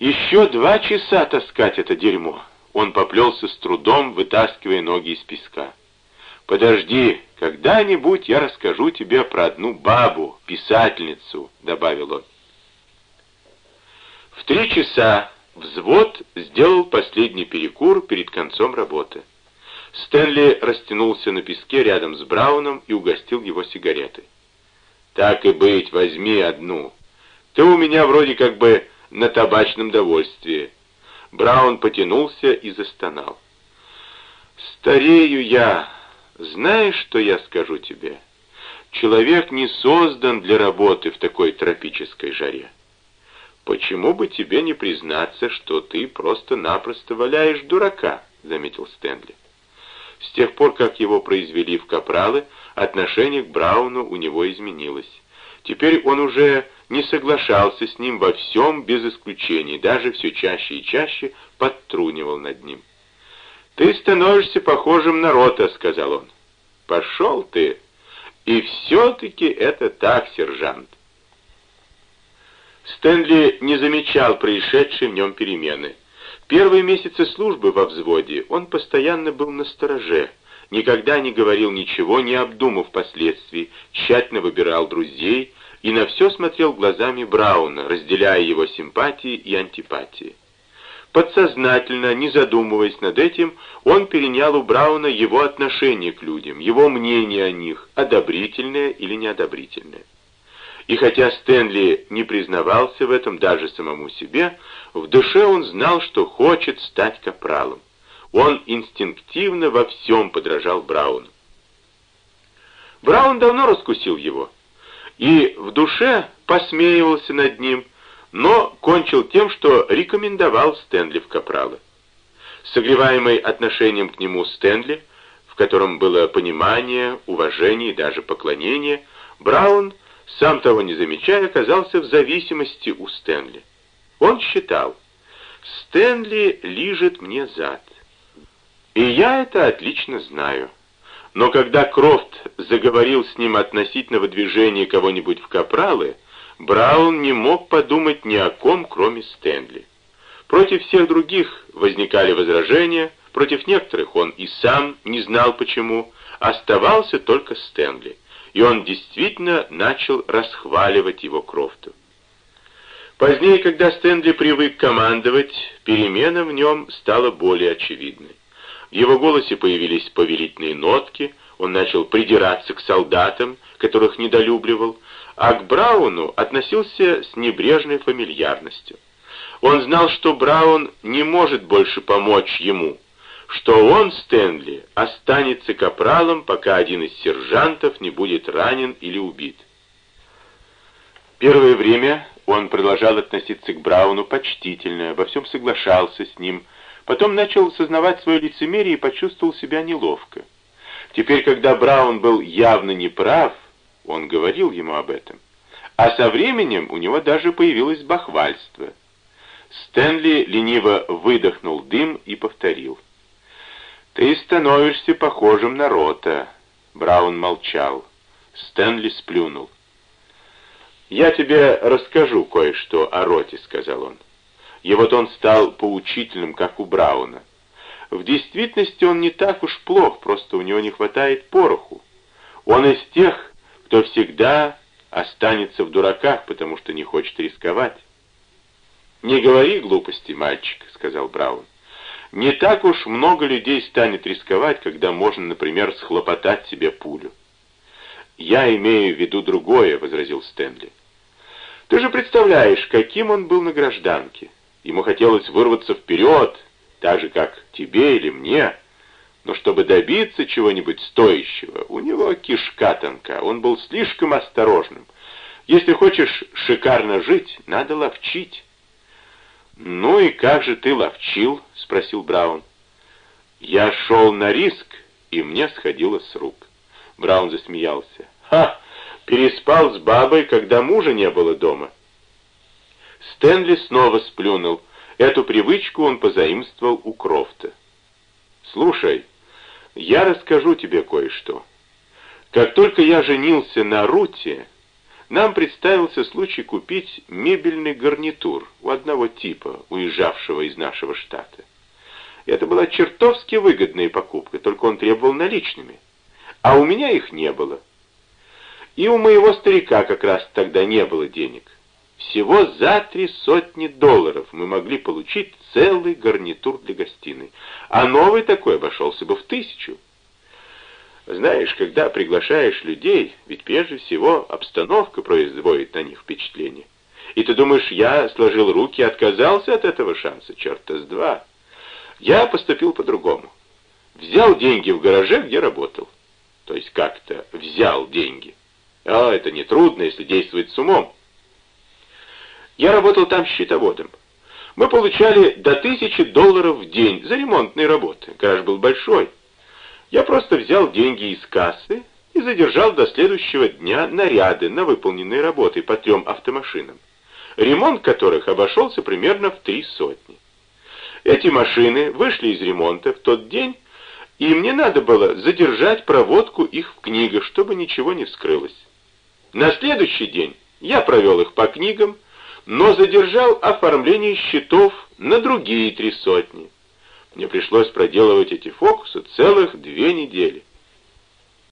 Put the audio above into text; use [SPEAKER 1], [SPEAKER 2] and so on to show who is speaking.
[SPEAKER 1] Еще два часа таскать это дерьмо. Он поплелся с трудом, вытаскивая ноги из песка. «Подожди, когда-нибудь я расскажу тебе про одну бабу, писательницу», — добавил он. В три часа взвод сделал последний перекур перед концом работы. Стэнли растянулся на песке рядом с Брауном и угостил его сигаретой. «Так и быть, возьми одну. Ты у меня вроде как бы на табачном довольствии». Браун потянулся и застонал. «Старею я. Знаешь, что я скажу тебе? Человек не создан для работы в такой тропической жаре. Почему бы тебе не признаться, что ты просто-напросто валяешь дурака?» — заметил Стэнли. С тех пор, как его произвели в капралы, отношение к Брауну у него изменилось. Теперь он уже не соглашался с ним во всем без исключений, даже все чаще и чаще подтрунивал над ним. «Ты становишься похожим на Рота», — сказал он. «Пошел ты! И все-таки это так, сержант!» Стэнли не замечал происшедшей в нем перемены. Первые месяцы службы во взводе он постоянно был на стороже, никогда не говорил ничего, не обдумав последствий, тщательно выбирал друзей и на все смотрел глазами Брауна, разделяя его симпатии и антипатии. Подсознательно, не задумываясь над этим, он перенял у Брауна его отношение к людям, его мнение о них, одобрительное или неодобрительное. И хотя Стэнли не признавался в этом даже самому себе, в душе он знал, что хочет стать капралом. Он инстинктивно во всем подражал Брауну. Браун давно раскусил его, и в душе посмеивался над ним, но кончил тем, что рекомендовал Стэнли в капралы. Согреваемый отношением к нему Стэнли, в котором было понимание, уважение и даже поклонение, Браун сам того не замечая, оказался в зависимости у Стэнли. Он считал, Стэнли лижет мне зад. И я это отлично знаю. Но когда Крофт заговорил с ним относительно выдвижения кого-нибудь в капралы, Браун не мог подумать ни о ком, кроме Стэнли. Против всех других возникали возражения, против некоторых он и сам не знал почему, оставался только Стэнли и он действительно начал расхваливать его Крофту. Позднее, когда Стэнли привык командовать, перемена в нем стала более очевидной. В его голосе появились повелительные нотки, он начал придираться к солдатам, которых недолюбливал, а к Брауну относился с небрежной фамильярностью. Он знал, что Браун не может больше помочь ему, что он, Стэнли, останется капралом, пока один из сержантов не будет ранен или убит. Первое время он продолжал относиться к Брауну почтительно, во всем соглашался с ним, потом начал сознавать свое лицемерие и почувствовал себя неловко. Теперь, когда Браун был явно неправ, он говорил ему об этом. А со временем у него даже появилось бахвальство. Стэнли лениво выдохнул дым и повторил — «Ты становишься похожим на Рота». Браун молчал. Стэнли сплюнул. «Я тебе расскажу кое-что о Роте», — сказал он. И вот он стал поучительным, как у Брауна. В действительности он не так уж плох, просто у него не хватает пороху. Он из тех, кто всегда останется в дураках, потому что не хочет рисковать. «Не говори глупости, мальчик», — сказал Браун. Не так уж много людей станет рисковать, когда можно, например, схлопотать себе пулю. «Я имею в виду другое», — возразил Стэнли. «Ты же представляешь, каким он был на гражданке. Ему хотелось вырваться вперед, так же, как тебе или мне. Но чтобы добиться чего-нибудь стоящего, у него кишка тонка, он был слишком осторожным. Если хочешь шикарно жить, надо ловчить». «Ну и как же ты ловчил?» — спросил Браун. «Я шел на риск, и мне сходило с рук». Браун засмеялся. «Ха! Переспал с бабой, когда мужа не было дома». Стэнли снова сплюнул. Эту привычку он позаимствовал у Крофта. «Слушай, я расскажу тебе кое-что. Как только я женился на Руте, нам представился случай купить мебельный гарнитур у одного типа, уезжавшего из нашего штата. Это была чертовски выгодная покупка, только он требовал наличными. А у меня их не было. И у моего старика как раз тогда не было денег. Всего за три сотни долларов мы могли получить целый гарнитур для гостиной, а новый такой обошелся бы в тысячу. Знаешь, когда приглашаешь людей, ведь прежде всего обстановка производит на них впечатление. И ты думаешь, я сложил руки и отказался от этого шанса? Черта с два. Я поступил по-другому. Взял деньги в гараже, где работал. То есть как-то взял деньги. А это нетрудно, если действовать с умом. Я работал там счетоводом. Мы получали до тысячи долларов в день за ремонтные работы. Гараж был большой. Я просто взял деньги из кассы и задержал до следующего дня наряды на выполненные работы по трем автомашинам, ремонт которых обошелся примерно в три сотни. Эти машины вышли из ремонта в тот день, и мне надо было задержать проводку их в книгах, чтобы ничего не вскрылось. На следующий день я провел их по книгам, но задержал оформление счетов на другие три сотни. Мне пришлось проделывать эти фокусы целых две недели.